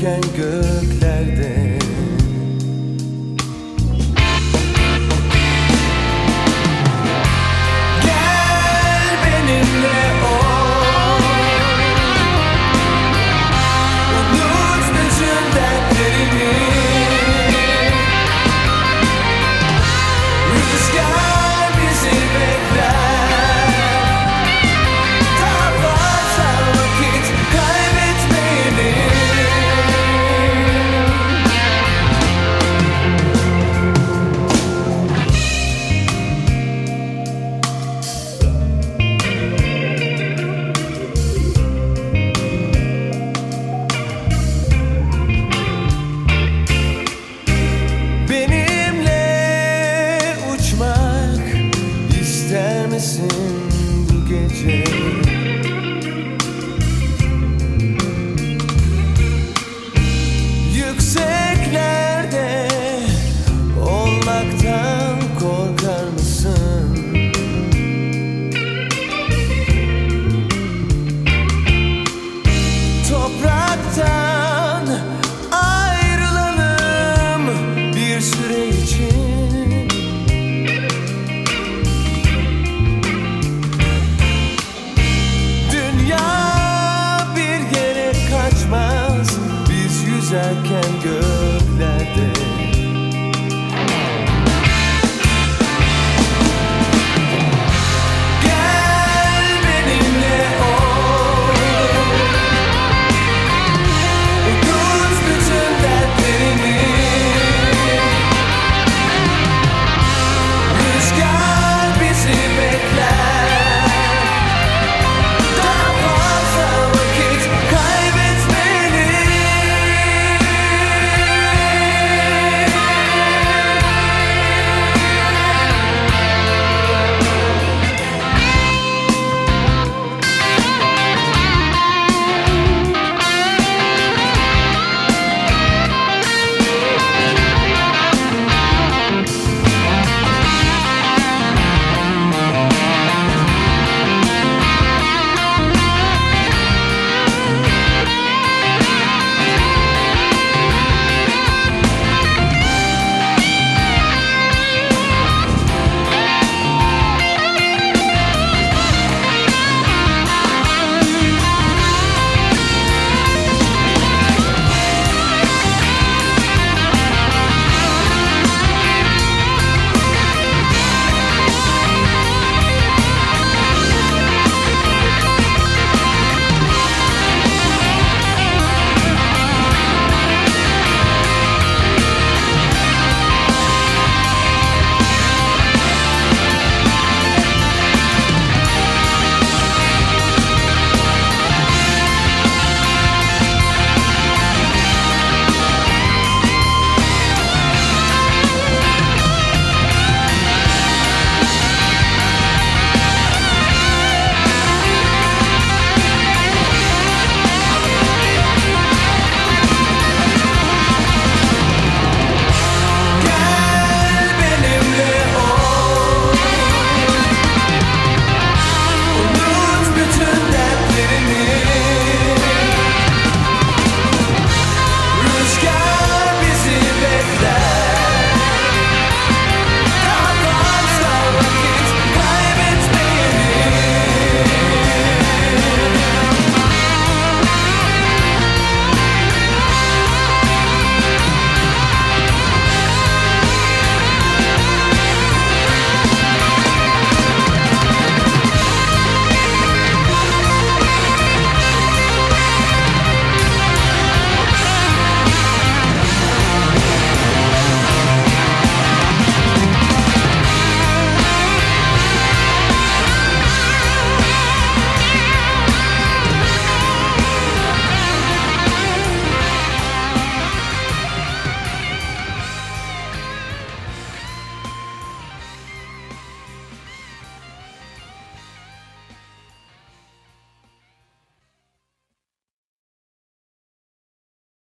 Büken göklerde blessing.